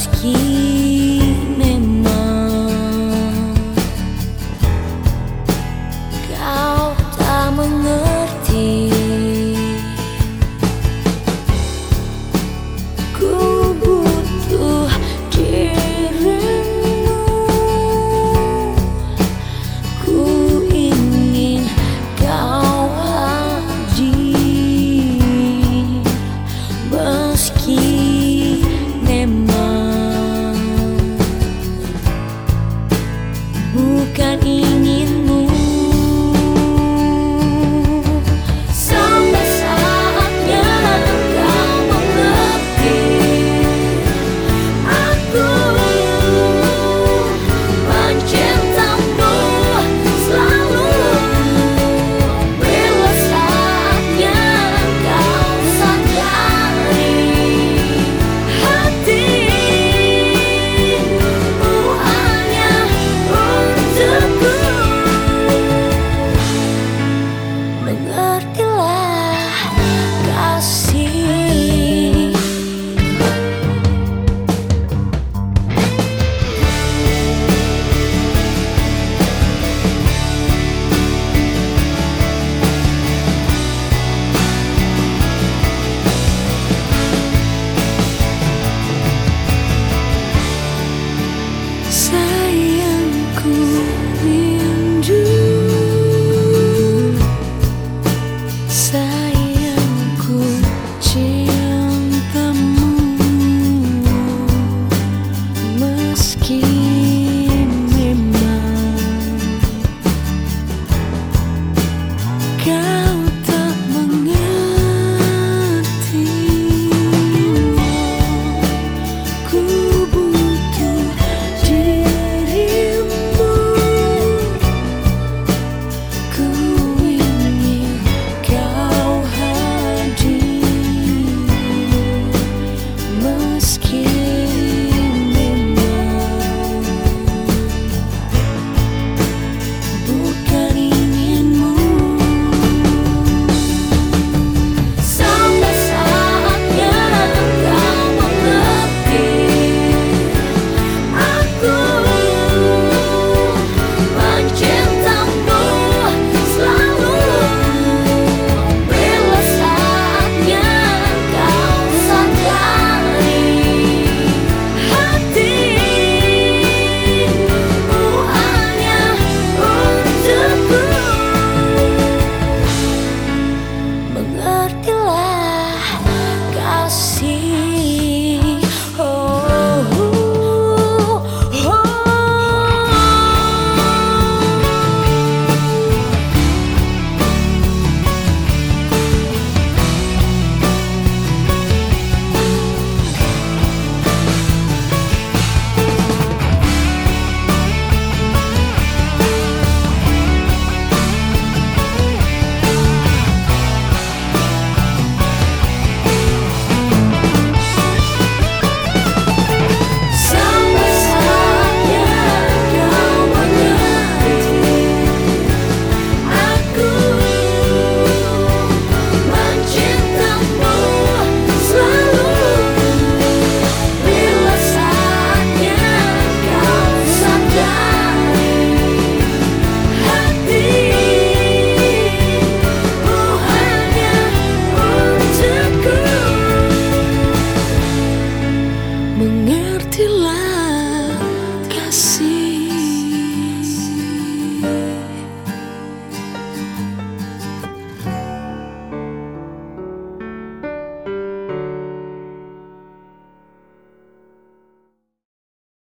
Meski